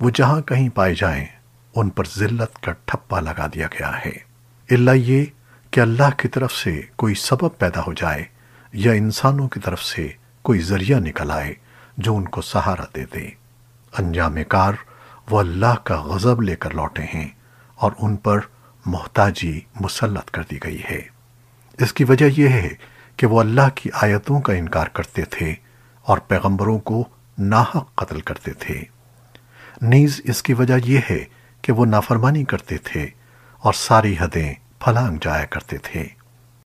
وہ جہاں کہیں پائے جائیں، ان پر ذلت کا ٹھپا لگا دیا گیا ہے۔ اللہ یہ کہ اللہ کی طرف سے کوئی سبب پیدا ہو جائے یا انسانوں کی طرف سے کوئی ذریعہ نکل آئے جو ان کو سہارا دے دے۔ انجام کار وہ اللہ کا غضب لے کر لوٹے ہیں اور ان پر محتاجی مسلط کر دی گئی ہے۔ اس کی وجہ یہ ہے کہ وہ اللہ کی آیتوں کا انکار کرتے تھے اور پیغمبروں کو ناحق قتل کرتے تھے۔ نیز اس کی وجہ یہ ہے کہ وہ نافرمانی کرتے تھے اور ساری حدیں پھلانگ جایا کرتے تھے۔